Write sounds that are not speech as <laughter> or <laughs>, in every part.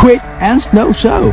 Quick and Snow Show.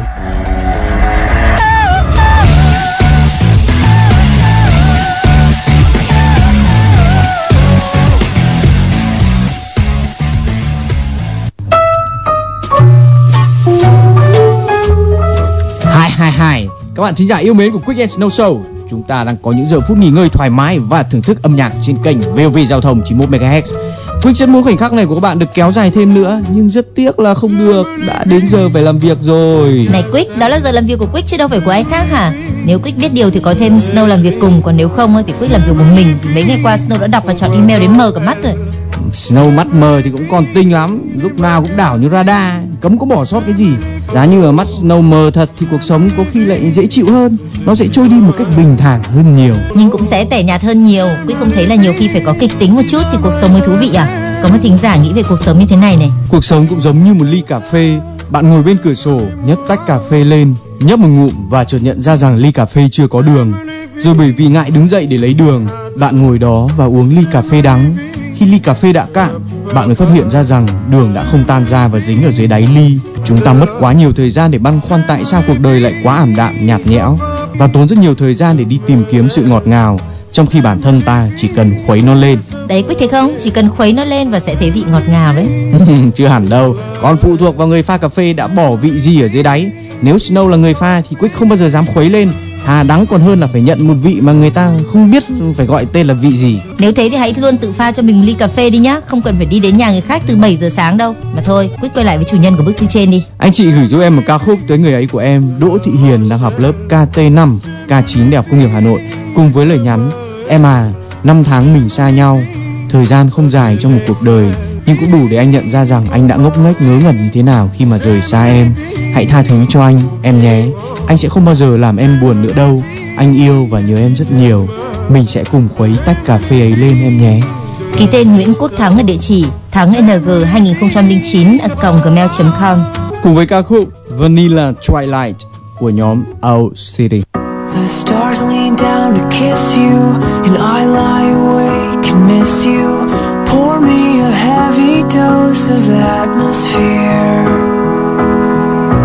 Hai hai hai, các bạn thính giả yêu mến của Quick and Snow Show, chúng ta đang có những giờ phút nghỉ ngơi thoải mái và thưởng thức âm nhạc trên kênh VOV Giao thông 91 MHz. Quick rất muốn khoảnh khắc này của các bạn được kéo dài thêm nữa nhưng rất tiếc là không được, đã đến giờ phải làm việc rồi. Này Quick, đó là giờ làm việc của Quick chứ đâu phải của ai khác hả? Nếu Quick biết điều thì có thêm Snow làm việc cùng, còn nếu không thì Quick làm việc một mình. Mấy ngày qua Snow đã đọc và chọn email đến mờ cả mắt rồi. Snow mắt mờ thì cũng còn tinh lắm Lúc nào cũng đảo như radar Cấm có bỏ sót cái gì Giá như ở mắt Snow mờ thật thì cuộc sống có khi lại dễ chịu hơn Nó sẽ trôi đi một cách bình thản hơn nhiều Nhưng cũng sẽ tẻ nhạt hơn nhiều. Quick không thấy là nhiều khi phải có kịch tính một chút thì cuộc sống mới thú vị à? Có một thính giả nghĩ về cuộc sống như thế này này. Cuộc sống cũng giống như một ly cà phê Bạn ngồi bên cửa sổ nhấc tách cà phê lên Nhấp một ngụm và chợt nhận ra rằng ly cà phê chưa có đường Rồi bởi vì ngại đứng dậy để lấy đường Bạn ngồi đó và uống ly cà phê đắng Khi ly cà phê đã cạn Bạn mới phát hiện ra rằng đường đã không tan ra và dính ở dưới đáy ly. Chúng ta mất quá nhiều thời gian để băn khoăn tại sao cuộc đời lại quá ảm đạm nhạt nhẽo Và tốn rất nhiều thời gian để đi tìm kiếm sự ngọt ngào Trong khi bản thân ta chỉ cần khuấy nó lên. Đấy Quick thấy không? Chỉ cần khuấy nó lên và sẽ thấy vị ngọt ngào đấy. <laughs> Chưa hẳn đâu. Còn phụ thuộc vào người pha cà phê đã bỏ vị gì ở dưới đáy. Nếu Snow là người pha thì Quick không bao giờ dám khuấy lên Thà đắng còn hơn là phải nhận một vị mà người ta không biết phải gọi tên là vị gì. Nếu thế thì hãy luôn tự pha cho mình một ly cà phê đi nhá, không cần phải đi đến nhà người khác từ 7 giờ sáng đâu. Mà thôi, Quick quay lại với chủ nhân của bức thư trên đi. Anh chị gửi giúp em một ca khúc tới người ấy của em Đỗ Thị Hiền đang học lớp KT5 K9 Đại học Công nghiệp Hà Nội. Cùng với lời nhắn Em à, năm tháng mình xa nhau Thời gian không dài trong một cuộc đời Nhưng cũng đủ để anh nhận ra rằng anh đã ngốc nghếch ngớ ngẩn như thế nào khi mà rời xa em. Hãy tha thứ cho anh, em nhé Anh sẽ không bao giờ làm em buồn nữa đâu. Anh yêu và nhớ em rất nhiều. Mình sẽ cùng khuấy tách cà phê ấy lên em nhé. Ký tên Nguyễn Quốc Thắng ở địa chỉ thắng ng 2009 gmail.com Cùng với ca khúc Vanilla Twilight của nhóm Owl City The stars lean down to kiss you, and I lie awake and miss you. Pour me a heavy dose of atmosphere.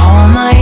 all night,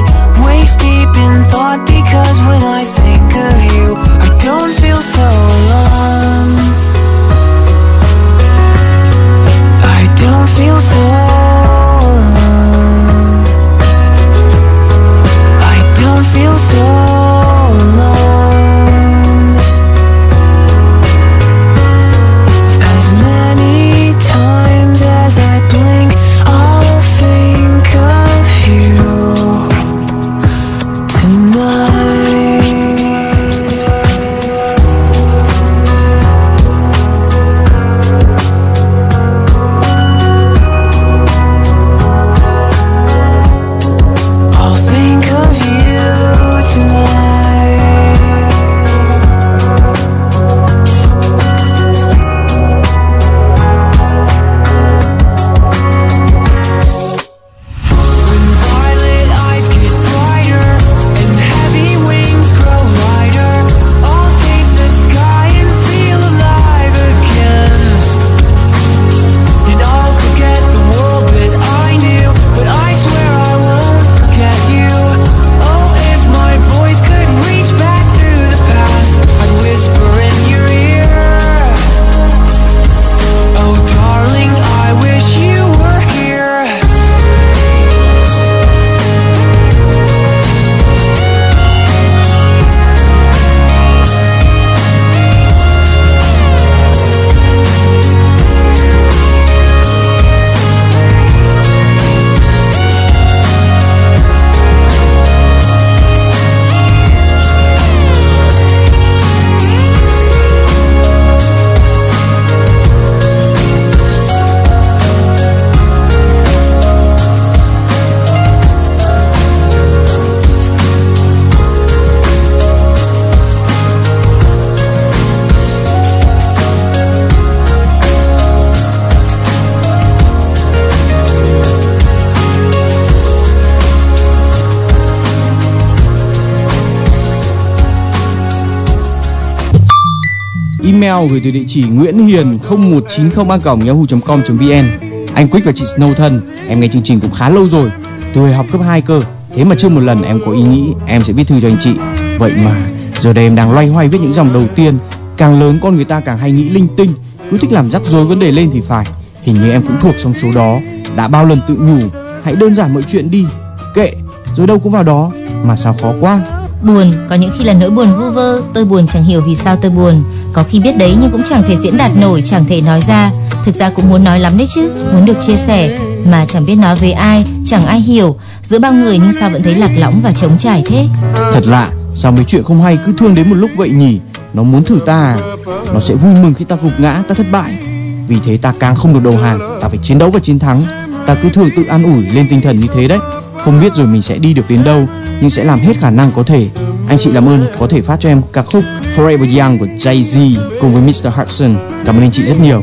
email gửi từ địa chỉ Nguyễn Hiền 0190a.yahoo.com.vn. Anh Quick và chị Snow thân, em nghe chương trình cũng khá lâu rồi, từ hồi học cấp 2 cơ. Thế mà chưa một lần em có ý nghĩ em sẽ viết thư cho anh chị. Vậy mà giờ đây em đang loay hoay viết những dòng đầu tiên. Càng lớn con người ta càng hay nghĩ linh tinh, cứ thích làm rắc rối vấn đề lên thì phải. Hình như em cũng thuộc trong số đó. Đã bao lần tự nhủ, hãy đơn giản mọi chuyện đi. Kệ, rồi đâu cũng vào đó. Mà sao khó quá. Buồn, có những khi là nỗi buồn vu vơ, tôi buồn chẳng hiểu vì sao tôi buồn. Có khi biết đấy nhưng cũng chẳng thể diễn đạt nổi, chẳng thể nói ra. Thực ra cũng muốn nói lắm đấy chứ, muốn được chia sẻ mà chẳng biết nói với ai, chẳng ai hiểu. Giữa bao người nhưng sao vẫn thấy lạc lõng và trống trải thế? Thật lạ, sao mấy chuyện không hay cứ thương đến một lúc vậy nhỉ? Nó muốn thử ta à? Nó sẽ vui mừng khi ta gục ngã, ta thất bại. Vì thế ta càng không được đầu hàng, ta phải chiến đấu và chiến thắng. Ta cứ thường tự an ủi lên tinh thần như thế đấy. Không biết rồi mình sẽ đi được đến đâu, nhưng sẽ làm hết khả năng có thể. Anh chị làm ơn có thể phát cho em ca khúc Forever Young của Jay-Z cùng với Mr. Hudson. Cảm ơn anh chị rất nhiều.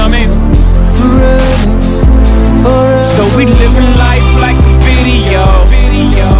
know what I mean? forever, forever. So we living life like a video. Video.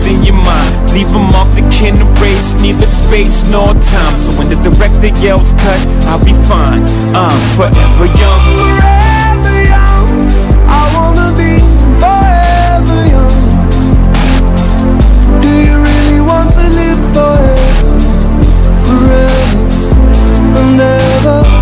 in your mind. Leave them off the can erase Neither space nor time. So when the director yells cut I'll be fine. I'm forever young. Forever young, I wanna be forever young. Do you really want to live forever, forever?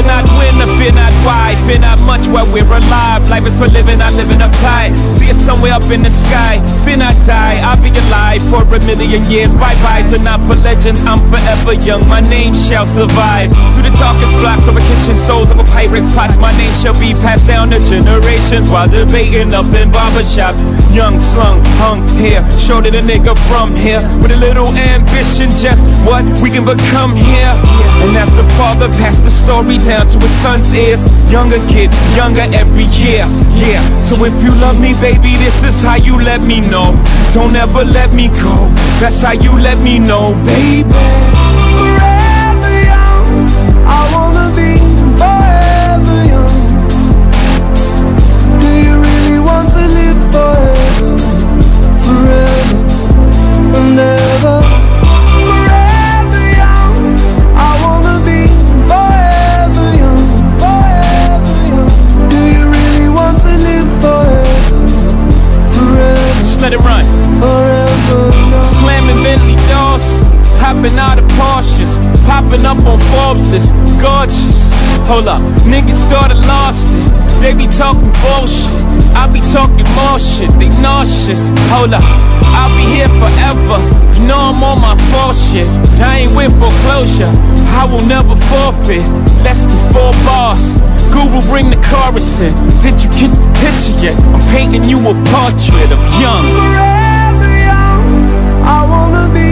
Forever? Not fear not much while we're alive. Life is for living, not living uptight See you somewhere up in the sky. Fear not die, I'll be alive for a million years. Bye-byes are not for legends I'm forever young, my name shall survive. Through the darkest blocks over kitchen stoves Over pirates pots. My name shall be passed down to generations While debating up in barbershops Young, slung, hung here Shorter the nigga from here. With a little ambition Just what we can become here. And as the father passed the story down to his son's ears Younger kid, younger every year Yeah, so if you love me baby This is how you let me know. Don't ever let me go. That's how you let me know baby. Forever young, I wanna be forever young. Do let it run? Slamming Bentley doors, hopping out of Porsches, popping up on Forbes list, gorgeous. Hold up, niggas started lost it. They be talking bullshit, I be talking more shit. They nauseous. Hold up, I'll be here forever. You know I'm on my fourth shit. I ain't with foreclosure. I will never forfeit. Less than four bars. Guru, bring the chorus in. Did you get the picture yet? I'm painting you a portrait of young. I wanna be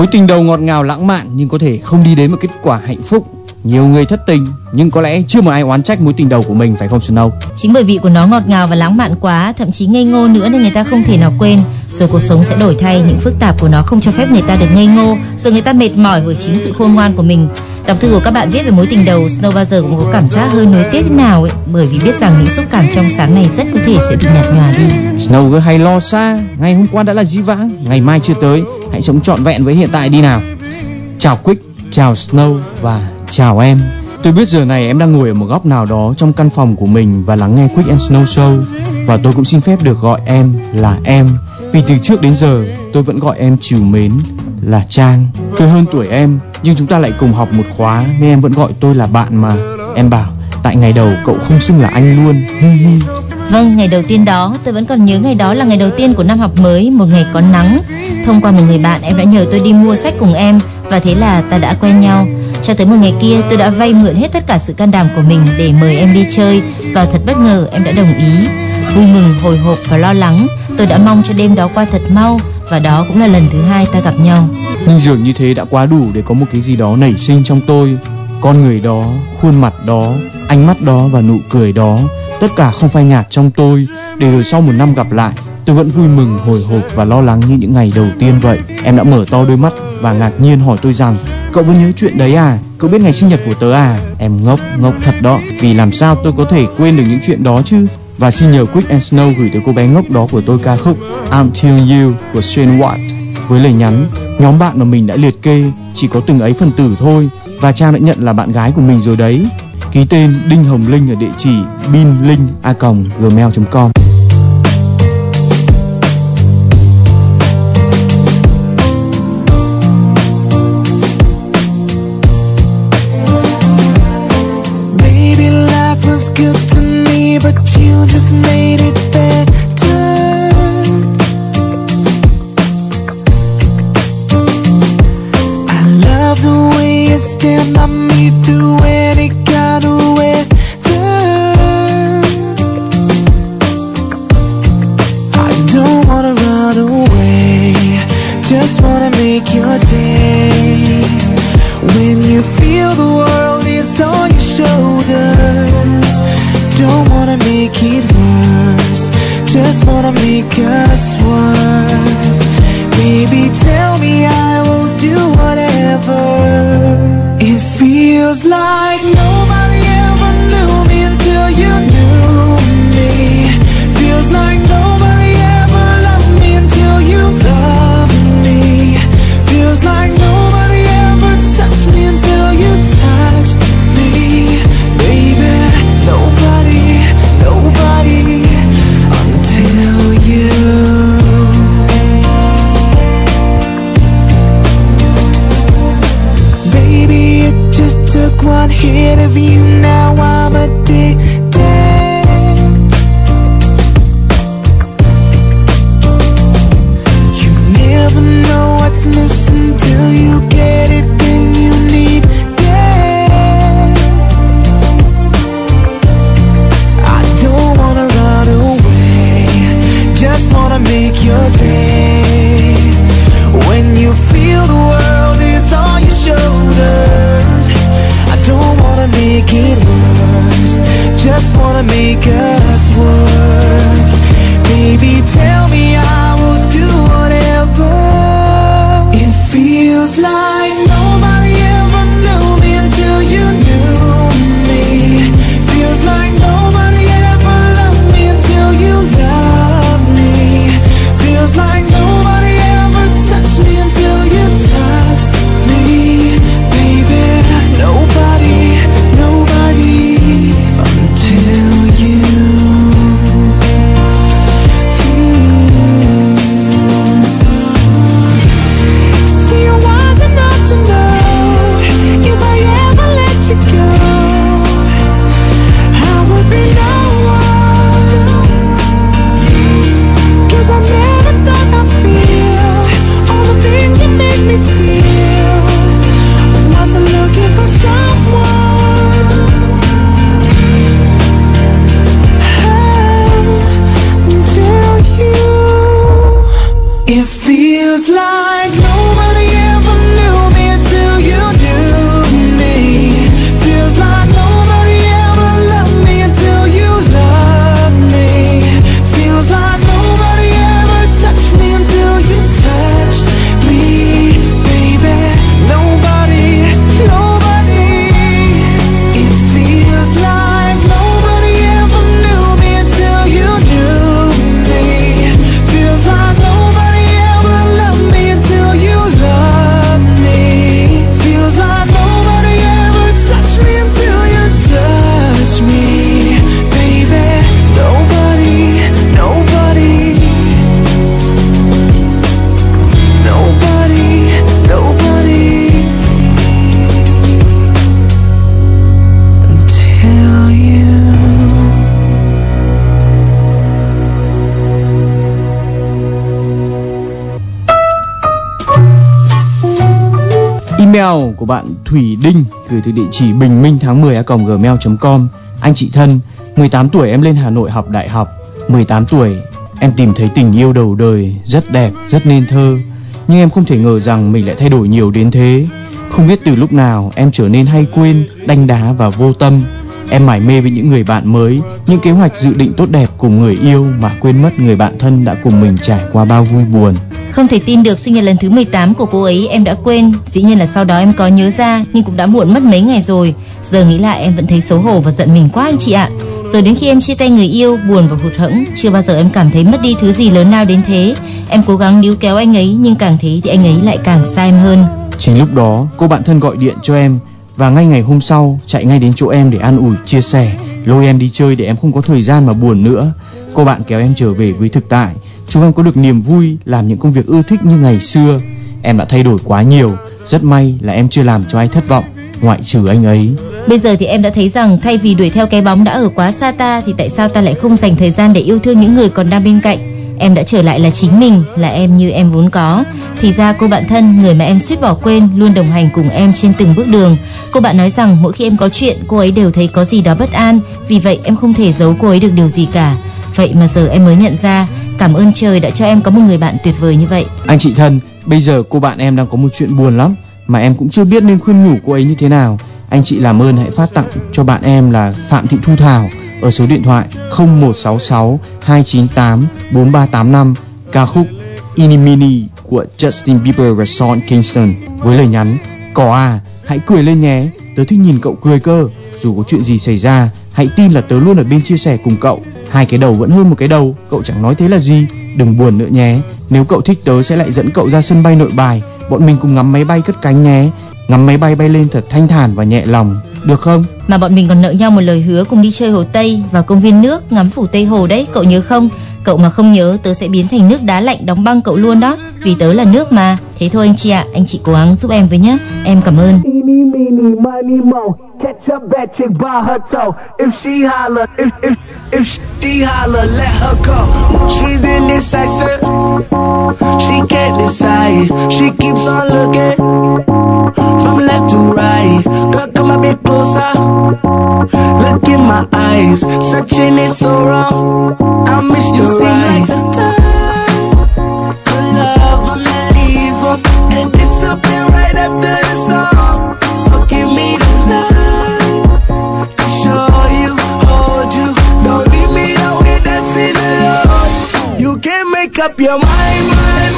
Mối tình đầu ngọt ngào lãng mạn nhưng có thể không đi đến một kết quả hạnh phúc. Nhiều người thất tình nhưng có lẽ chưa một ai oán trách mối tình đầu của mình phải không Snow? Chính bởi vì của nó ngọt ngào và lãng mạn quá, thậm chí ngây ngô nữa nên người ta không thể nào quên. Rồi cuộc sống sẽ đổi thay, những phức tạp của nó không cho phép người ta được ngây ngô, rồi người ta mệt mỏi bởi chính sự khôn ngoan của mình. Đọc thư của các bạn viết về mối tình đầu, Snow bao giờ cũng có cảm giác hơi nuối tiếc thế nào ấy, bởi vì biết rằng những xúc cảm trong sáng này rất có thể sẽ bị nhạt nhòa đi. Snow cứ hay lo xa, ngày hôm qua đã là dĩ vãng, ngày mai chưa tới, hãy sống trọn vẹn với hiện tại đi nào. Chào Quick, chào Snow và chào em. Tôi biết giờ này em đang ngồi ở một góc nào đó trong căn phòng của mình và lắng nghe Quick and Snow Show và tôi cũng xin phép được gọi em là em vì từ trước đến giờ tôi vẫn gọi em chiều mến là Trang. Tôi hơn tuổi em nhưng chúng ta lại cùng học một khóa nên em vẫn gọi tôi là bạn mà. Em bảo tại ngày đầu cậu không xưng là anh luôn. Vâng, ngày đầu tiên đó, tôi vẫn còn nhớ ngày đó là ngày đầu tiên của năm học mới, một ngày có nắng. Thông qua một người bạn, em đã nhờ tôi đi mua sách cùng em và thế là ta đã quen nhau. Cho tới một ngày kia, tôi đã vay mượn hết tất cả sự can đảm của mình để mời em đi chơi và thật bất ngờ em đã đồng ý. Vui mừng, hồi hộp và lo lắng, tôi đã mong cho đêm đó qua thật mau và đó cũng là lần thứ hai ta gặp nhau. Nhưng dường như thế đã quá đủ để có một cái gì đó nảy sinh trong tôi. Con người đó, khuôn mặt đó, ánh mắt đó và nụ cười đó, tất cả không phai nhạt trong tôi. Để rồi sau một năm gặp lại, tôi vẫn vui mừng, hồi hộp và lo lắng như những ngày đầu tiên vậy. Em đã mở to đôi mắt và ngạc nhiên hỏi tôi rằng, cậu vẫn nhớ chuyện đấy à? Cậu biết ngày sinh nhật của tớ à? Em ngốc, ngốc thật đó. Vì làm sao tôi có thể quên được những chuyện đó chứ? Và xin nhờ Quick and Snow gửi tới cô bé ngốc đó của tôi ca khúc Until You của Shane Watt với lời nhắn nhóm bạn mà mình đã liệt kê chỉ có từng ấy phần tử thôi và Trang đã nhận là bạn gái của mình rồi đấy ký tên Đinh Hồng Linh ở địa chỉ binlinh@gmail.com Maybe life was good to me, but you just made it of you, Thủy Đinh gửi từ địa chỉ bình minh tháng 10 gmail.com Anh chị thân, 18 tuổi em lên Hà Nội học đại học. 18 tuổi em tìm thấy tình yêu đầu đời Rất đẹp, rất nên thơ. Nhưng em không thể ngờ rằng mình lại thay đổi nhiều đến thế. Không biết từ lúc nào em trở nên hay quên, đanh đá và vô tâm. Em mải mê với những người bạn mới Những kế hoạch dự định tốt đẹp cùng người yêu Mà quên mất người bạn thân đã cùng mình trải qua bao vui buồn. Không thể tin được sinh nhật lần thứ 18 của cô ấy, em đã quên. Dĩ nhiên là sau đó em có nhớ ra, Nhưng cũng đã muộn mất mấy ngày rồi. Giờ nghĩ lại, em vẫn thấy xấu hổ và giận mình quá anh chị ạ. Rồi đến khi em chia tay người yêu, Buồn và hụt hẫng, Chưa bao giờ em cảm thấy mất đi thứ gì lớn lao đến thế. Em cố gắng níu kéo anh ấy, Nhưng càng thế thì anh ấy lại càng xa em hơn. Chính lúc đó, cô bạn thân gọi điện cho em Và ngay ngày hôm sau chạy ngay đến chỗ em để an ủi, chia sẻ. Lôi em đi chơi để em không có thời gian mà buồn nữa. Cô bạn kéo em trở về với thực tại. Chúng em có được niềm vui làm những công việc ưa thích như ngày xưa Em đã thay đổi quá nhiều Rất may là em chưa làm cho ai thất vọng Ngoại trừ anh ấy Bây giờ thì em đã thấy rằng thay vì đuổi theo cái bóng đã ở quá xa ta thì tại sao ta lại không dành thời gian để yêu thương những người còn đang bên cạnh. Em đã trở lại là chính mình, là em như em vốn có. Thì ra cô bạn thân, người mà em suýt bỏ quên, luôn đồng hành cùng em trên từng bước đường. Cô bạn nói rằng mỗi khi em có chuyện, cô ấy đều thấy có gì đó bất an. Vì vậy em không thể giấu cô ấy được điều gì cả. Vậy mà giờ em mới nhận ra, cảm ơn trời đã cho em có một người bạn tuyệt vời như vậy. Anh chị thân, bây giờ cô bạn em đang có một chuyện buồn lắm Mà em cũng chưa biết nên khuyên nhủ cô ấy như thế nào. Anh chị làm ơn hãy phát tặng cho bạn em là Phạm Thị Thu Thảo Ở số điện thoại 0166 298 4385 Ca khúc Inimini của Justin Bieber và Sean Kingston Với lời nhắn Có à, hãy cười lên nhé. Tớ thích nhìn cậu cười cơ Dù có chuyện gì xảy ra Hãy tin là tớ luôn ở bên chia sẻ cùng cậu. Hai cái đầu vẫn hơn một cái đầu. Cậu chẳng nói thế là gì. Đừng buồn nữa nhé. Nếu cậu thích tớ sẽ lại dẫn cậu ra sân bay nội bài. Bọn mình cùng ngắm máy bay cất cánh nhé. Ngắm máy bay bay lên thật thanh thản và nhẹ lòng. Được không? Mà bọn mình còn nợ nhau một lời hứa cùng đi chơi hồ Tây vào công viên nước ngắm phủ Tây Hồ đấy, cậu nhớ không? Cậu mà không nhớ tớ sẽ biến thành nước đá lạnh đóng băng cậu luôn đó. Vì tớ là nước mà. Thế thôi anh chị ạ, anh chị cố gắng giúp em với nhé Em cảm ơn. Catch a bad chick by her toe. If she holler, if if if she holler, let her go. She's indecisive. She can't decide. She keeps on looking from left to right. Girl, come a bit closer. Look in my eyes. Searching is so wrong. I miss you right. Like the time to love and leave and disappear right after You can't make up your mind, mind,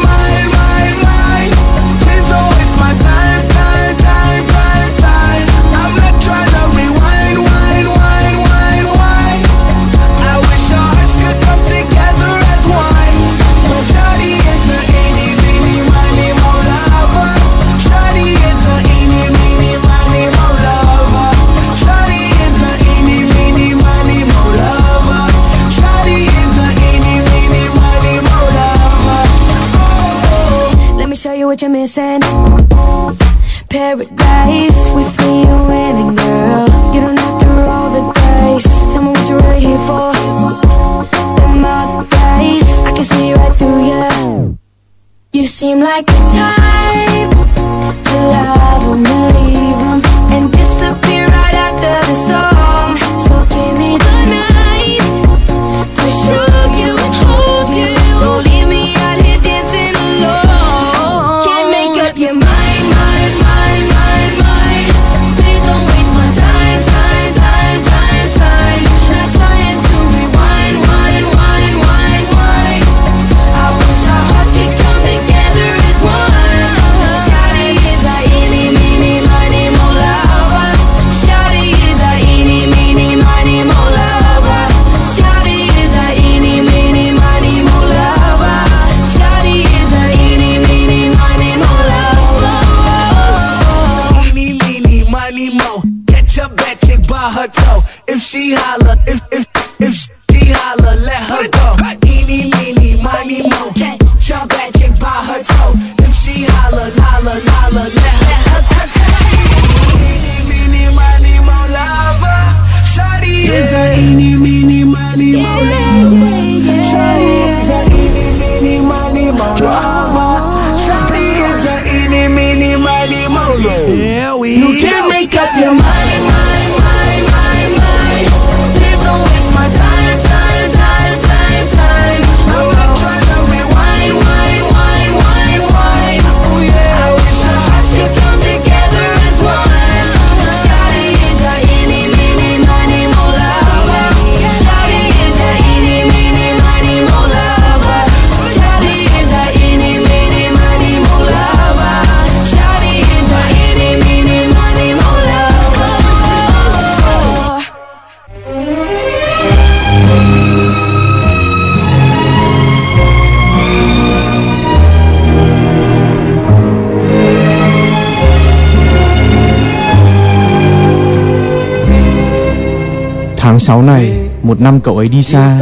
6 này, một năm cậu ấy đi xa,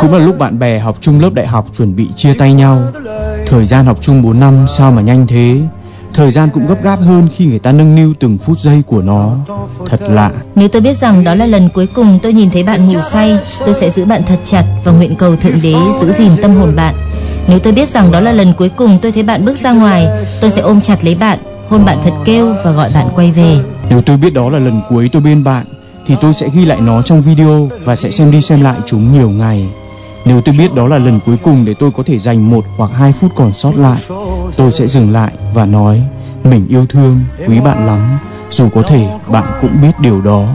cũng là lúc bạn bè học chung lớp đại học chuẩn bị chia tay nhau. Thời gian học chung 4 năm sao mà nhanh thế? Thời gian cũng gấp gáp hơn khi người ta nâng niu từng phút giây của nó. Thật lạ. Nếu tôi biết rằng đó là lần cuối cùng tôi nhìn thấy bạn ngủ say, tôi sẽ giữ bạn thật chặt và nguyện cầu Thượng Đế giữ gìn tâm hồn bạn. Nếu tôi biết rằng đó là lần cuối cùng tôi thấy bạn bước ra ngoài, tôi sẽ ôm chặt lấy bạn, hôn bạn thật kêu và gọi bạn quay về. Nếu tôi biết đó là lần cuối tôi bên bạn, thì tôi sẽ ghi lại nó trong video và sẽ xem đi xem lại chúng nhiều ngày. Nếu tôi biết đó là lần cuối cùng để tôi có thể dành một hoặc hai phút còn sót lại, tôi sẽ dừng lại và nói mình yêu thương, quý bạn lắm, dù có thể bạn cũng biết điều đó.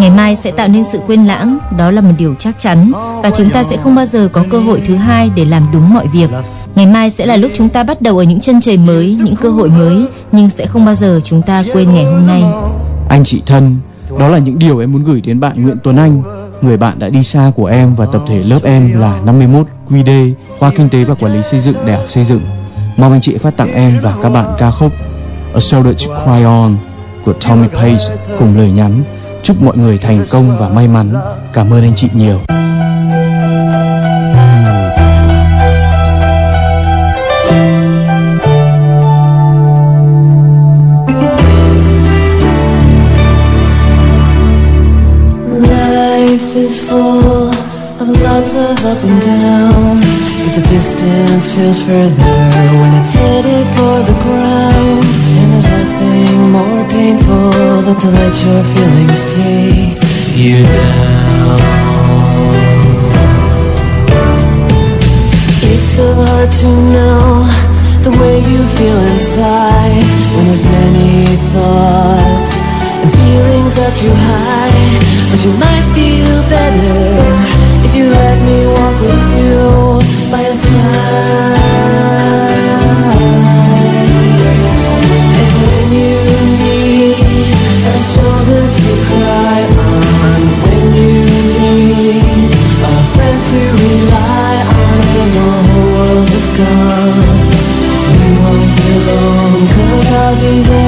Ngày mai sẽ tạo nên sự quên lãng, đó là một điều chắc chắn và chúng ta sẽ không bao giờ có cơ hội thứ hai để làm đúng mọi việc. Ngày mai sẽ là lúc chúng ta bắt đầu ở những chân trời mới, những cơ hội mới, nhưng sẽ không bao giờ chúng ta quên ngày hôm nay. Anh chị thân, đó là những điều em muốn gửi đến bạn Nguyễn Tuấn Anh, người bạn đã đi xa của em và tập thể lớp em là 51 QD, khoa kinh tế và quản lý xây dựng, đại học xây dựng. Mong anh chị phát tặng em và các bạn ca khúc A Soldier to Cry On của Tommy Page cùng lời nhắn chúc mọi người thành công và may mắn. Cảm ơn anh chị nhiều. Is full of lots of up and downs, but the distance feels further when it's headed for the ground. And there's nothing more painful than to let your feelings take you down. It's so hard to know the way you feel inside when there's many thoughts and feelings that you hide. But you might feel better if you let me walk with you by your side. And when you need a shoulder to cry on, when you need a friend to rely on when the whole world is gone, you won't be alone, cause I'll be there.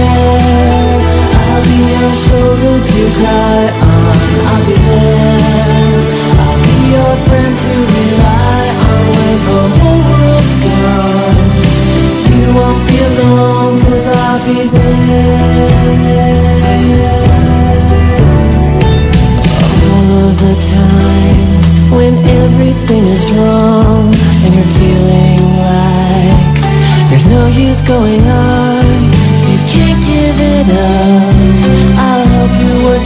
Your shoulder to cry on, I'll be there. I'll be your friend to rely on when the whole world's gone. You won't be alone, cause I'll be there. All of the times when everything is wrong and you're feeling like there's no use going on, you can't give it up.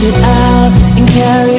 It out and carry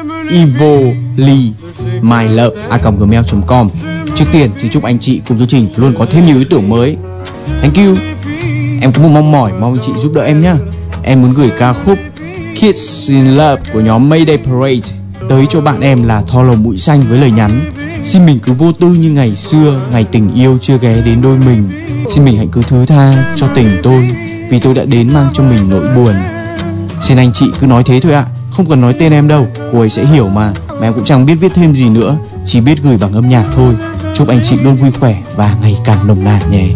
evoli gmail.com Trước tiên thì chúc anh chị cùng chương trình luôn có thêm nhiều ý tưởng mới. Thank you. Em cũng mong mỏi, mong anh chị giúp đỡ em nhá. Em muốn gửi ca khúc Kids in Love của nhóm Mayday Parade tới cho bạn em là Tho lồng mũi xanh với lời nhắn Xin mình cứ vô tư như ngày xưa, Ngày tình yêu chưa ghé đến đôi mình Xin mình hãy cứ thứ tha cho tình tôi, Vì tôi đã đến mang cho mình nỗi buồn Xin anh chị cứ nói thế thôi ạ không cần nói tên em đâu, Cô ấy sẽ hiểu mà. Mà em cũng chẳng biết viết thêm gì nữa, Chỉ biết gửi bằng âm nhạc thôi. Chúc anh chị luôn vui khỏe và ngày càng nồng nàn nhé.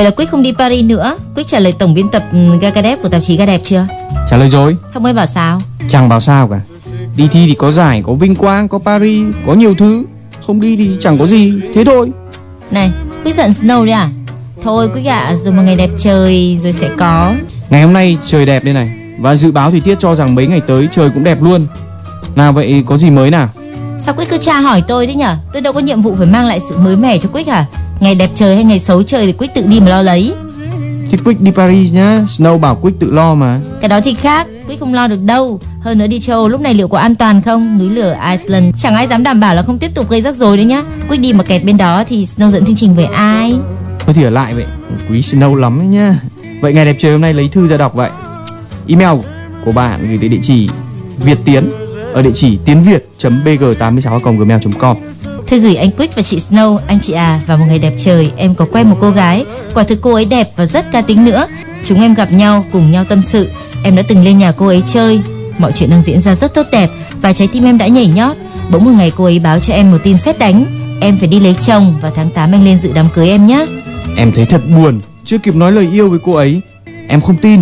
Vậy là Quyết không đi Paris nữa. Quyết trả lời tổng biên tập ừ, Gaga của tạp chí Ga đẹp chưa? Trả lời rồi Không ấy bảo sao? Chẳng bảo sao cả Đi thi thì có giải, có vinh quang, có Paris Có nhiều thứ Không đi thì chẳng có gì Thế thôi Này, Quyết giận Snow đấy à? Thôi Quyết ạ, dù một ngày đẹp trời rồi sẽ có. Ngày hôm nay trời đẹp đây này và dự báo thời tiết cho rằng mấy ngày tới trời cũng đẹp luôn. Nào vậy có gì mới nào? Sao Quyết cứ tra hỏi tôi thế nhở? Tôi đâu có nhiệm vụ phải mang lại sự mới mẻ cho Quyết hả? Ngày đẹp trời hay ngày xấu trời thì Quyết tự đi mà lo lấy. Chứ Quick đi Paris nhá, Snow bảo Quick tự lo mà. Cái đó thì khác, Quyết không lo được đâu. Hơn nữa đi châu Âu lúc này liệu có an toàn không? Núi lửa Iceland chẳng ai dám đảm bảo là không tiếp tục gây rắc rối đấy nhá. Quyết đi mà kẹt bên đó thì Snow dẫn chương trình về ai? Thôi thì ở lại vậy, quý Snow lắm ấy nhá. Vậy ngày đẹp trời hôm nay lấy thư ra đọc vậy. Email của bạn gửi tới địa chỉ Việt Tiến ở địa chỉ tiến việt bg 86 gmail com Thư gửi anh Quick và chị Snow, anh chị à, vào một ngày đẹp trời, em có quen một cô gái. Quả thực cô ấy đẹp và rất ca tính nữa. Chúng em gặp nhau, cùng nhau tâm sự. Em đã từng lên nhà cô ấy chơi. Mọi chuyện đang diễn ra rất tốt đẹp và trái tim em đã nhảy nhót. Bỗng một ngày cô ấy báo cho em một tin xét đánh. Em phải đi lấy chồng và tháng 8 anh lên dự đám cưới em nhé. Em thấy thật buồn, chưa kịp nói lời yêu với cô ấy. Em không tin,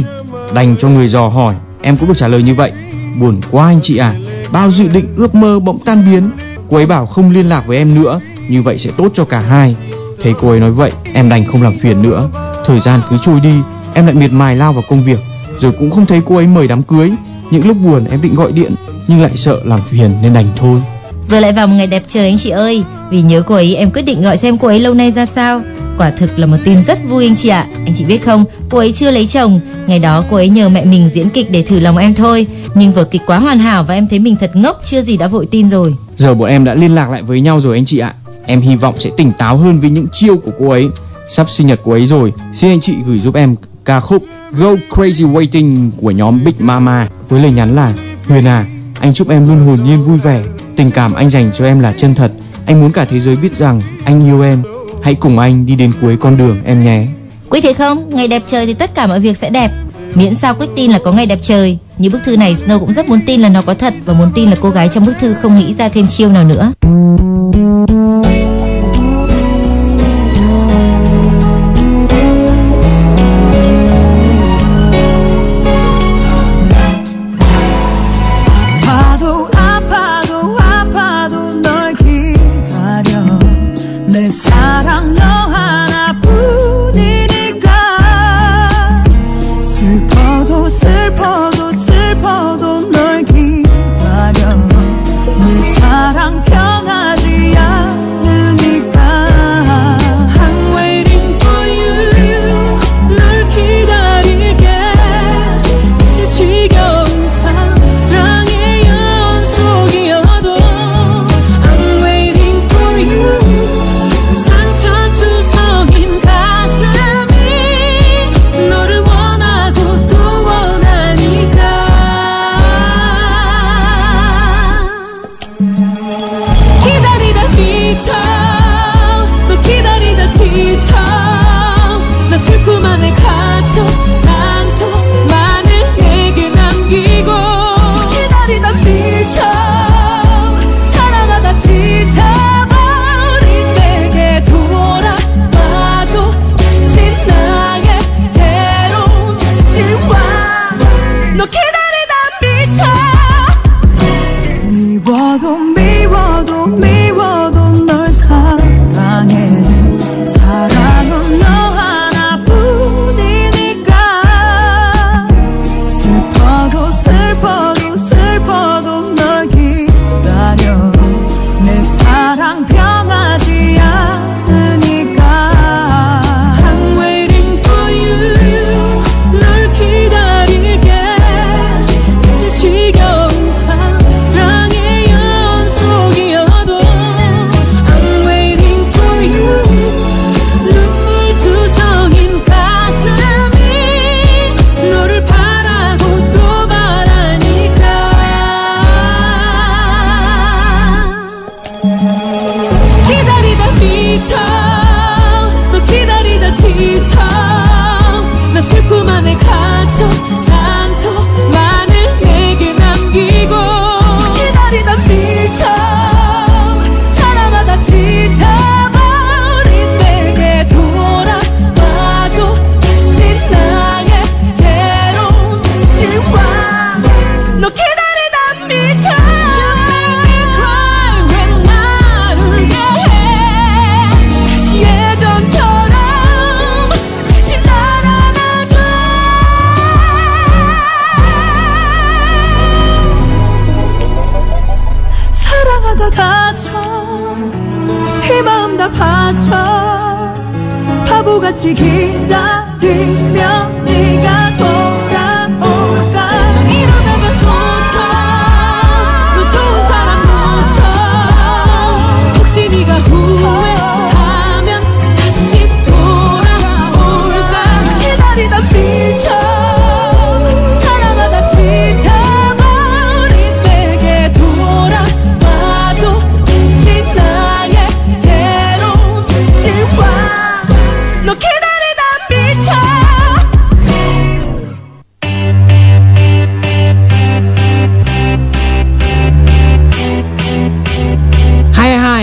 đành cho người dò hỏi, em cũng được trả lời như vậy. Buồn quá anh chị à, bao dự định ước mơ bỗng tan biến. Cô ấy bảo không liên lạc với em nữa, như vậy sẽ tốt cho cả hai. Thấy cô ấy nói vậy, em đành không làm phiền nữa. Thời gian cứ trôi đi, em lại miệt mài lao vào công việc, rồi cũng không thấy cô ấy mời đám cưới. Những lúc buồn em định gọi điện, nhưng lại sợ làm phiền nên đành thôi. Rồi lại vào một ngày đẹp trời anh chị ơi Vì nhớ cô ấy em quyết định gọi xem cô ấy lâu nay ra sao Quả thực là một tin rất vui anh chị ạ Anh chị biết không Cô ấy chưa lấy chồng Ngày đó cô ấy nhờ mẹ mình diễn kịch để thử lòng em thôi Nhưng vở kịch quá hoàn hảo Và em thấy mình thật ngốc Chưa gì đã vội tin rồi Giờ bọn em đã liên lạc lại với nhau rồi anh chị ạ. Em hy vọng sẽ tỉnh táo hơn với những chiêu của cô ấy. Sắp sinh nhật cô ấy rồi, xin anh chị gửi giúp em ca khúc Go Crazy Waiting của nhóm Big Mama với lời nhắn là Huyền à, anh chúc em luôn hồn nhiên vui vẻ. Tình cảm anh dành cho em là chân thật. Anh muốn cả thế giới biết rằng anh yêu em. Hãy cùng anh đi đến cuối con đường em nhé. quý thấy không Ngày đẹp trời thì tất cả mọi việc sẽ đẹp Miễn sao Quyết tin là có ngày đẹp trời. Như bức thư này, Snow cũng rất muốn tin là nó có thật Và muốn tin là cô gái trong bức thư không nghĩ ra thêm chiêu nào nữa.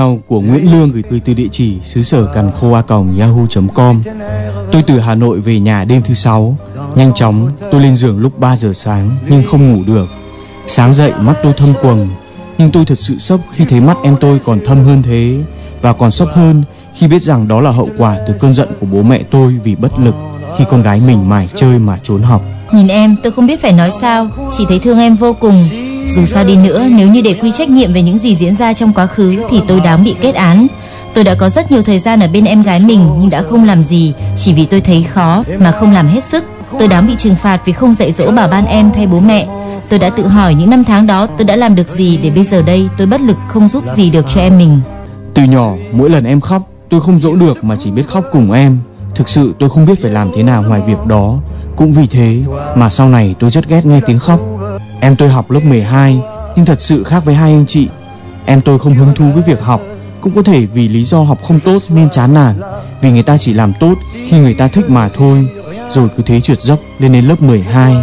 Email của Nguyễn Lương gửi tôi từ địa chỉ xứ sở cằn khô a yahoo.com Tôi từ Hà Nội về nhà đêm thứ sáu. Nhanh chóng, tôi lên giường lúc 3 giờ sáng, nhưng không ngủ được. Sáng dậy, mắt tôi thâm quầng. Nhưng tôi thật sự sốc khi thấy mắt em tôi còn thâm hơn thế, Và còn sốc hơn khi biết rằng đó là hậu quả từ cơn giận của bố mẹ tôi vì bất lực Khi con gái mình mải chơi mà trốn học. Nhìn em, tôi không biết phải nói sao. Chỉ thấy thương em vô cùng. Dù sao đi nữa, nếu như để quy trách nhiệm về những gì diễn ra trong quá khứ, Thì tôi đáng bị kết án. Tôi đã có rất nhiều thời gian ở bên em gái mình, Nhưng đã không làm gì. Chỉ vì tôi thấy khó, mà không làm hết sức. Tôi đáng bị trừng phạt vì không dạy dỗ bảo ban em thay bố mẹ. Tôi đã tự hỏi những năm tháng đó tôi đã làm được gì Để bây giờ đây tôi bất lực không giúp gì được cho em mình. Từ nhỏ, mỗi lần em khóc, tôi không dỗ được mà chỉ biết khóc cùng em. Thực sự tôi không biết phải làm thế nào ngoài việc đó. Cũng vì thế mà sau này tôi rất ghét nghe tiếng khóc. Em tôi học lớp 12 nhưng thật sự khác với hai anh chị. Em tôi không hứng thú với việc học, Cũng có thể vì lý do học không tốt nên chán nản, Vì người ta chỉ làm tốt khi người ta thích mà thôi. Rồi cứ thế trượt dốc lên đến lớp 12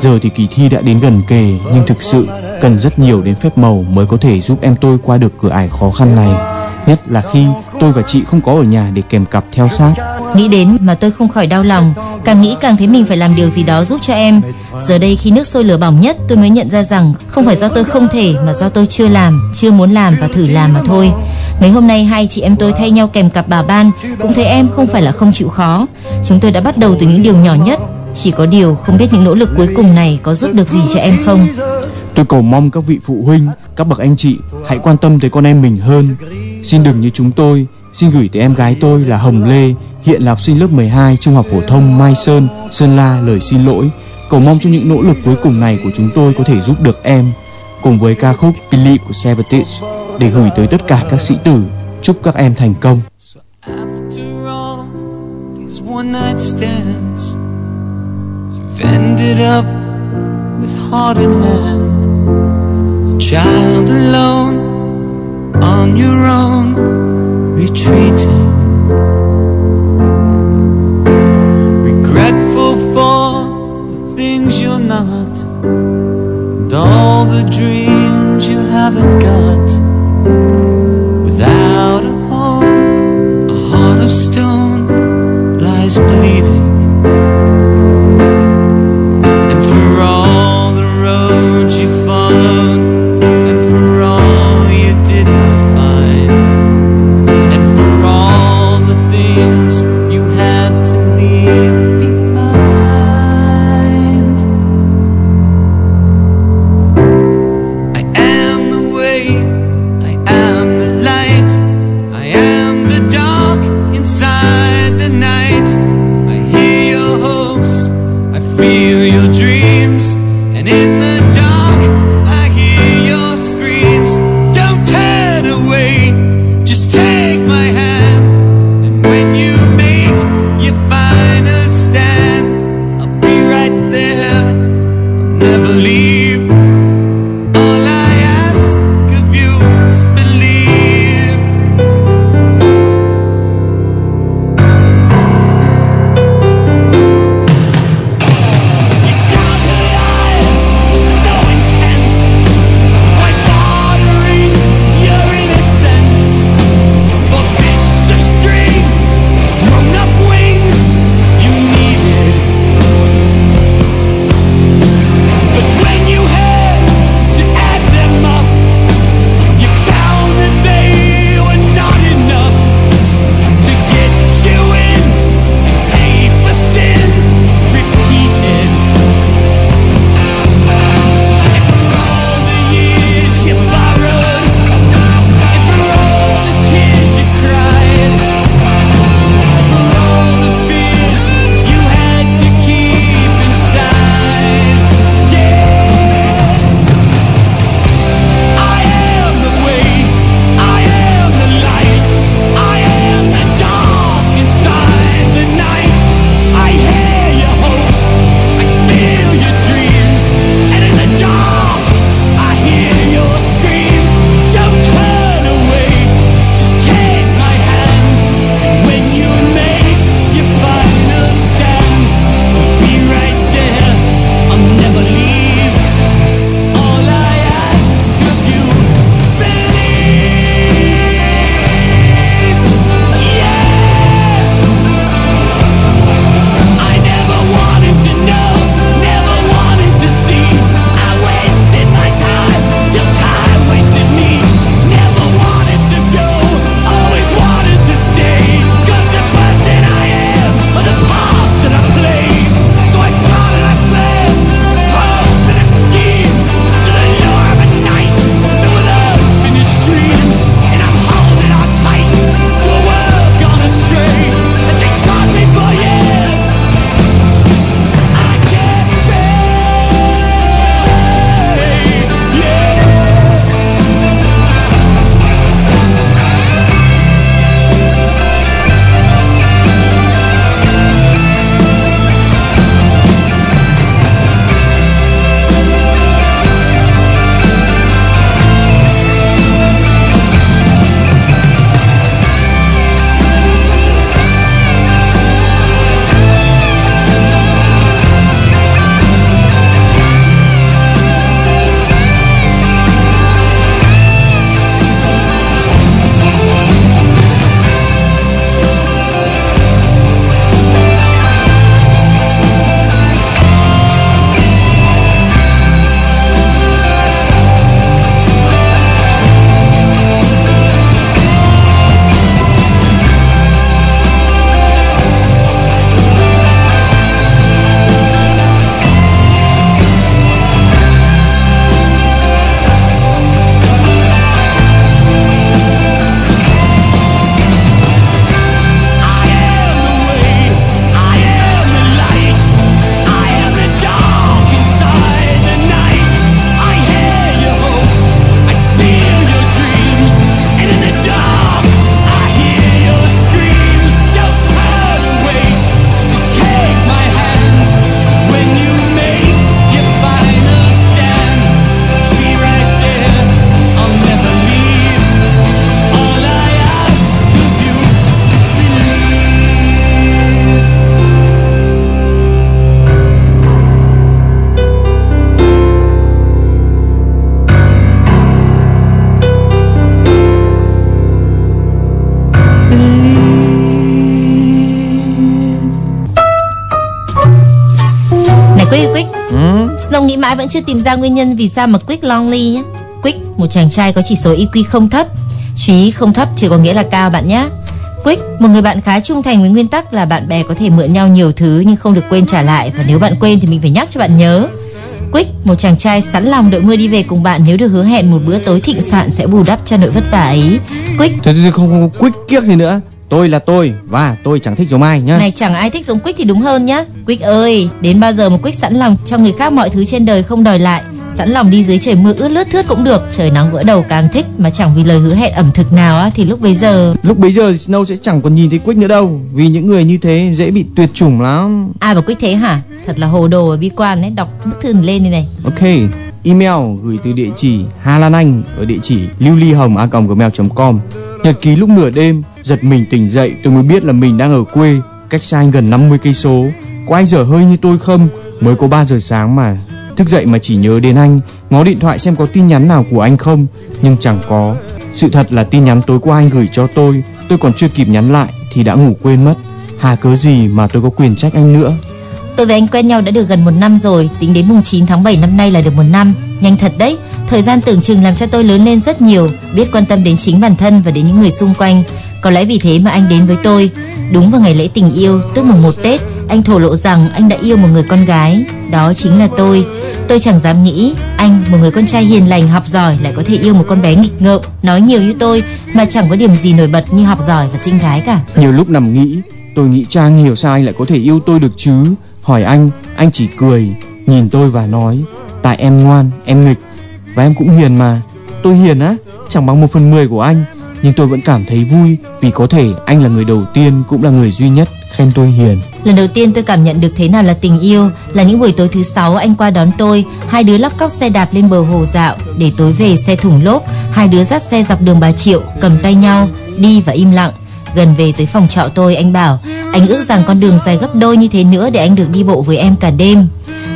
Giờ thì kỳ thi đã đến gần kề, Nhưng thực sự cần rất nhiều đến phép màu Mới có thể giúp em tôi qua được cửa ải khó khăn này. Nhất là khi tôi và chị không có ở nhà để kèm cặp theo sát. Nghĩ đến mà tôi không khỏi đau lòng. Càng nghĩ càng thấy mình phải làm điều gì đó giúp cho em. Giờ đây khi nước sôi lửa bỏng nhất Tôi mới nhận ra rằng Không phải do tôi không thể Mà do tôi chưa làm Chưa muốn làm và thử làm mà thôi. Mấy hôm nay hai chị em tôi thay nhau kèm cặp bà ban Cũng thấy em không phải là không chịu khó. Chúng tôi đã bắt đầu từ những điều nhỏ nhất. Chỉ có điều không biết những nỗ lực cuối cùng này Có giúp được gì cho em không. Tôi cầu mong các vị phụ huynh, các bậc anh chị hãy quan tâm tới con em mình hơn. Xin đừng như chúng tôi, xin gửi tới em gái tôi là Hồng Lê, hiện là học sinh lớp 12 Trung học phổ thông Mai Sơn, Sơn La lời xin lỗi. Cầu mong cho những nỗ lực cuối cùng này của chúng tôi có thể giúp được em. Cùng với ca khúc Billy của Seventeen để gửi tới tất cả các sĩ tử. Chúc các em thành công. One night stands, you've ended up with heart in hand, a child alone on your own, retreating, you're not, and all the dreams you haven't got. Mãi vẫn chưa tìm ra nguyên nhân vì sao mà Quick Longley nhé. Quick, một chàng trai có chỉ số IQ không thấp. Chú ý không thấp chỉ có nghĩa là cao bạn nhé. Quick, một người bạn khá trung thành với nguyên tắc là bạn bè có thể mượn nhau nhiều thứ nhưng không được quên trả lại và nếu bạn quên thì mình phải nhắc cho bạn nhớ. Quick, một chàng trai sẵn lòng đội mưa đi về cùng bạn nếu được hứa hẹn một bữa tối thịnh soạn sẽ bù đắp cho nỗi vất vả ấy. Quick, thế thì không, không, quick kiếc gì nữa. Tôi là tôi và tôi chẳng thích giống ai nhá. này chẳng ai thích giống Quick thì đúng hơn nhá. Quick ơi, đến bao giờ mà Quick sẵn lòng cho người khác mọi thứ trên đời không đòi lại, sẵn lòng đi dưới trời mưa ướt lướt thướt cũng được, trời nắng vỡ đầu càng thích mà chẳng vì lời hứa hẹn ẩm thực nào á thì lúc bấy giờ Lúc bấy giờ thì Snow sẽ chẳng còn nhìn thấy Quick nữa đâu Vì những người như thế dễ bị tuyệt chủng lắm ai bảo Quick thế hả? Thật là hồ đồ và bi quan đấy, đọc bức thư lên đây này. Ok Email gửi từ địa chỉ Hà Lan Anh ở địa chỉ lưu ly hồng a gmail.com Nhật ký lúc nửa đêm, Giật mình tỉnh dậy, tôi mới biết là mình đang ở quê, Cách xa anh gần 50 cây số. Có anh dở hơi như tôi không? Mới có 3 giờ sáng mà. Thức dậy mà chỉ nhớ đến anh, Ngó điện thoại xem có tin nhắn nào của anh không? Nhưng chẳng có. Sự thật là tin nhắn tối qua anh gửi cho tôi Tôi còn chưa kịp nhắn lại Thì đã ngủ quên mất. Hà cớ gì mà tôi có quyền trách anh nữa? Tôi và anh quen nhau đã được gần một năm rồi, tính đến mùng 9 tháng 7 năm nay là được một năm. Nhanh thật đấy, thời gian tưởng chừng làm cho tôi lớn lên rất nhiều, biết quan tâm đến chính bản thân và đến những người xung quanh. Có lẽ vì thế mà anh đến với tôi. Đúng vào ngày lễ tình yêu, tức mùng 1 Tết, anh thổ lộ rằng anh đã yêu một người con gái. Đó chính là tôi. Tôi chẳng dám nghĩ anh, một người con trai hiền lành, học giỏi lại có thể yêu một con bé nghịch ngợm, nói nhiều như tôi mà chẳng có điểm gì nổi bật như học giỏi và xinh gái cả. Nhiều lúc nằm nghĩ Tôi nghĩ Trang hiểu sao anh lại có thể yêu tôi được chứ Hỏi anh Anh chỉ cười Nhìn tôi và nói Tại em ngoan Em nghịch. Và em cũng hiền mà. Tôi hiền á Chẳng bằng một phần mười của anh. Nhưng tôi vẫn cảm thấy vui Vì có thể anh là người đầu tiên Cũng là người duy nhất Khen tôi hiền. Lần đầu tiên tôi cảm nhận được thế nào là tình yêu là những buổi tối thứ sáu anh qua đón tôi, hai đứa lóc cóc xe đạp lên bờ hồ dạo, để tối về xe thủng lốp, hai đứa dắt xe dọc đường Bà Triệu, cầm tay nhau, đi và im lặng. Gần về tới phòng trọ tôi, anh bảo, anh ước rằng con đường dài gấp đôi như thế nữa để anh được đi bộ với em cả đêm.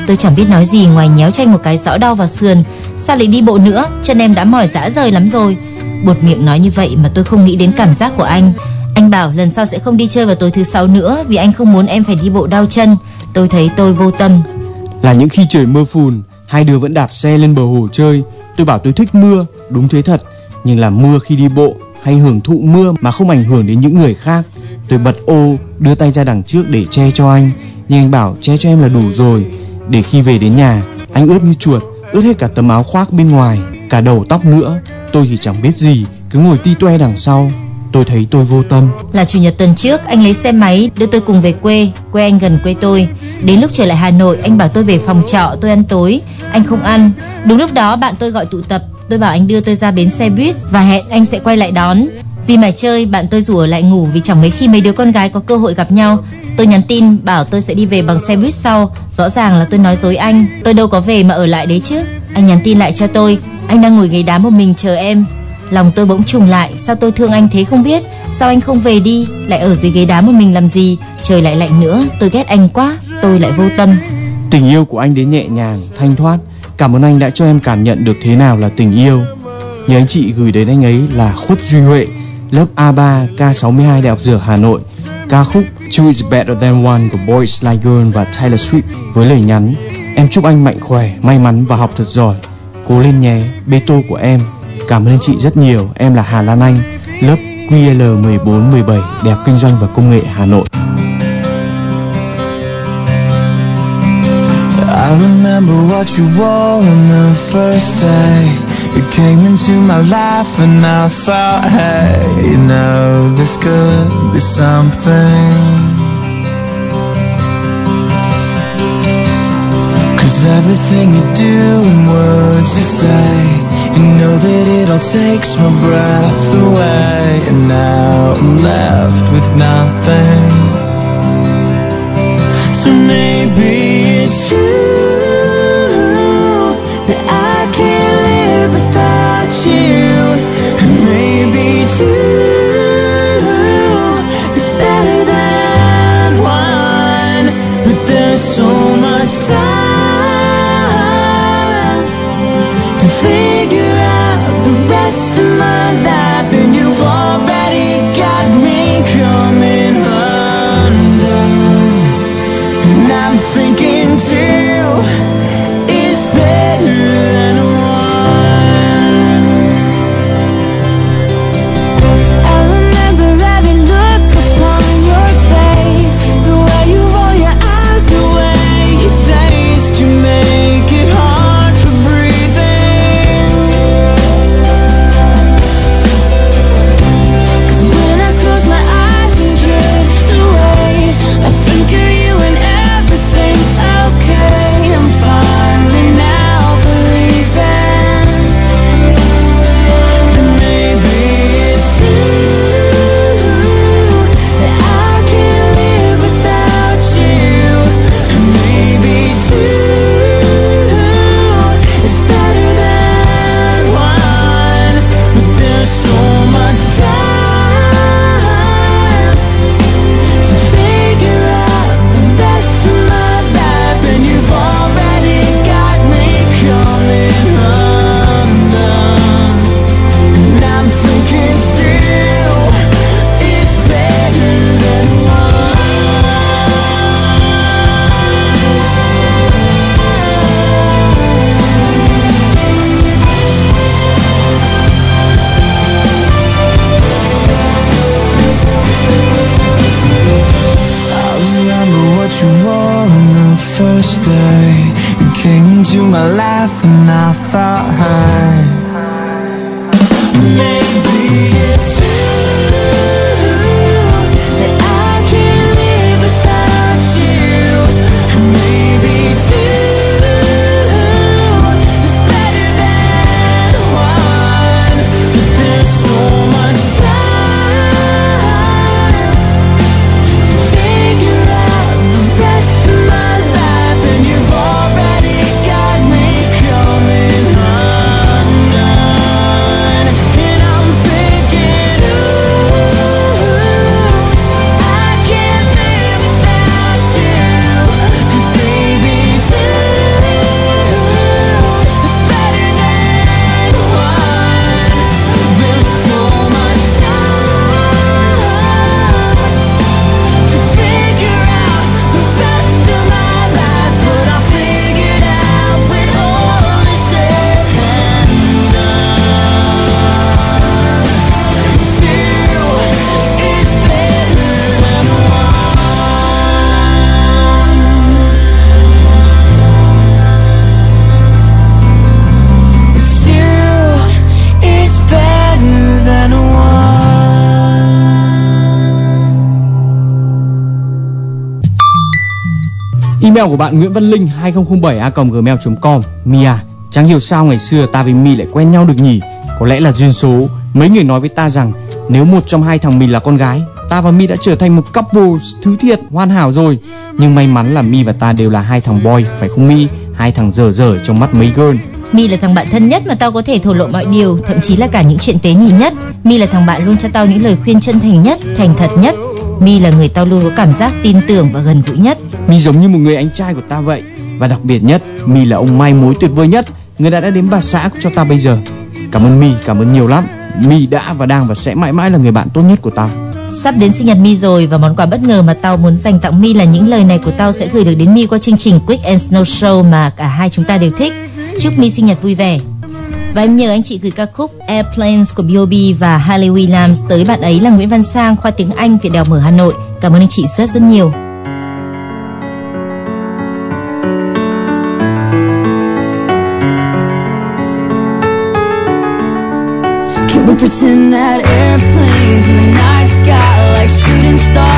Tôi chẳng biết nói gì, ngoài nhéo tranh một cái rõ đau vào sườn. Sao lại đi bộ nữa? Chân em đã mỏi dã rời lắm rồi. Buột miệng nói như vậy mà tôi không nghĩ đến cảm giác của anh. Anh bảo, lần sau sẽ không đi chơi vào tối thứ sáu nữa vì anh không muốn em phải đi bộ đau chân. Tôi thấy tôi vô tâm. Là những khi trời mưa phùn, Hai đứa vẫn đạp xe lên bờ hồ chơi Tôi bảo tôi thích mưa, Đúng thế thật Nhưng là mưa khi đi bộ hay hưởng thụ mưa mà không ảnh hưởng đến những người khác. Tôi bật ô, Đưa tay ra đằng trước để che cho anh. Nhưng anh bảo che cho em là đủ rồi. Để khi về đến nhà, Anh ướt như chuột, Ướt hết cả tấm áo khoác bên ngoài, Cả đầu tóc nữa. Tôi thì chẳng biết gì, Cứ ngồi ti toe đằng sau. Tôi thấy tôi vô tâm. Là chủ nhật tuần trước, anh lấy xe máy đưa tôi cùng về quê Quê anh gần quê tôi. Đến lúc trở lại Hà Nội, anh bảo tôi về phòng trọ, tôi ăn tối, Anh không ăn. Đúng lúc đó, bạn tôi gọi tụ tập. Tôi bảo anh đưa tôi ra bến xe buýt Và hẹn anh sẽ quay lại đón. Vì mải chơi bạn tôi rủ ở lại ngủ Vì chẳng mấy khi mấy đứa con gái có cơ hội gặp nhau. Tôi nhắn tin bảo tôi sẽ đi về bằng xe buýt sau. Rõ ràng là tôi nói dối anh. Tôi đâu có về mà ở lại đấy chứ. Anh nhắn tin lại cho tôi. Anh đang ngồi ghế đá một mình chờ em. Lòng tôi bỗng trùng lại. Sao tôi thương anh thế không biết? Sao anh không về đi? Lại ở dưới ghế đá một mình làm gì? Trời lại lạnh nữa. Tôi ghét anh quá. Tôi lại vô tâm. Tình yêu của anh đến nhẹ nhàng, thanh thoát. Cảm ơn anh đã cho em cảm nhận được thế nào là tình yêu. Nhờ anh chị gửi đến anh ấy là Khuất Duy Huệ Lớp A3 K62 Đại học Dược Hà Nội. Ca khúc Two is Better Than One của Boys Like Girl và Taylor Swift Với lời nhắn Em chúc anh mạnh khỏe, may mắn và học thật giỏi. Cố lên nhé, bê tô của em. Cảm ơn anh chị rất nhiều Em là Hà Lan Anh Lớp QL 1417 Đại đẹp Kinh doanh và Công nghệ Hà Nội. I remember what you wore on the first day. You came into my life and I thought, hey, you know, this could be something. Cause everything you do and words you say You know that it all takes my breath away. And now I'm left with nothing. So maybe Email của bạn Nguyễn Văn Linh 2007a@gmail.com. Mia, chẳng hiểu sao ngày xưa ta với Mi lại quen nhau được nhỉ? Có lẽ là duyên số. Mấy người nói với ta rằng nếu một trong hai thằng mình là con gái, ta và Mi đã trở thành một couple thứ thiệt hoàn hảo rồi. Nhưng may mắn là Mi và ta đều là hai thằng boy, phải không Mi? Hai thằng dở dở trong mắt mấy girl. Mi là thằng bạn thân nhất mà tao có thể thổ lộ mọi điều, thậm chí là cả những chuyện tế nhị nhất. Mi là thằng bạn luôn cho tao những lời khuyên chân thành nhất, thành thật nhất. Mi là người tao luôn có cảm giác tin tưởng và gần gũi nhất. Mi giống như một người anh trai của ta vậy. Và đặc biệt nhất, Mi là ông mai mối tuyệt vời nhất, người đã đã đến bà xã cho ta bây giờ. Cảm ơn Mi, cảm ơn nhiều lắm. Mi đã và đang và sẽ mãi mãi là người bạn tốt nhất của tao. Sắp đến sinh nhật Mi rồi và món quà bất ngờ mà tao muốn dành tặng Mi là những lời này của tao sẽ gửi được đến Mi qua chương trình Quick and Snow Show mà cả hai chúng ta đều thích. Chúc Mi sinh nhật vui vẻ. Và em nhờ anh chị gửi ca khúc Airplanes của B.O.B và Hayley Williams tới bạn ấy là Nguyễn Văn Sang, khoa tiếng Anh, viện Đại học Mở Hà Nội. Cảm ơn anh chị rất rất nhiều. Pretend that airplanes in the night sky like shooting stars?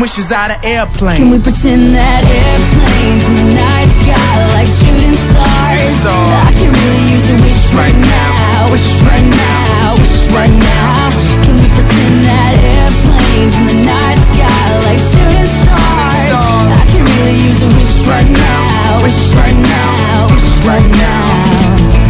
we can make wishes out of airplanes. Can we pretend that airplane in the night sky like shooting stars? Stars. I can really use a wish right now, wish right now, wish right now. Can we pretend that airplanes in the night sky like shooting stars? Stars. I can really use a wish right now, wish right now, wish right now.